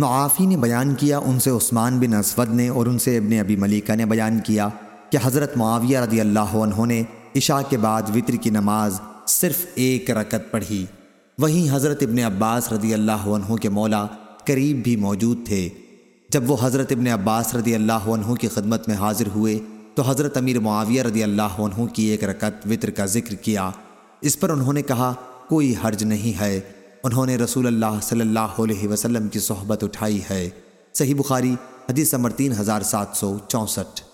معافی نے بیان کیا، ان سے عثمان بن اسود نے اور ان سے ابن ابی ملیکہ نے بیان کیا کہ حضرت معاویہ رضی اللہ عنہ نے عشاء کے بعد وطر کی نماز صرف ایک رکت پڑھی۔ وہیں حضرت ابن عباس رضی اللہ عنہ کے مولا قریب بھی موجود تھے۔ جب وہ حضرت ابن عباس رضی اللہ عنہ کی خدمت میں حاضر ہوئے، تو حضرت امیر معاویہ رضی اللہ عنہ کی ایک رکت وطر کا ذکر کیا۔ اس پر انہوں نے کہا، کوئی حرج نہیں ہے۔ انہوں نے رسول اللہ صلی اللہ علیہ وسلم کی صحبت اٹھائی ہے۔ صحیح بخاری، حدیث نمبر تین ہزار سات سو چونسٹھ۔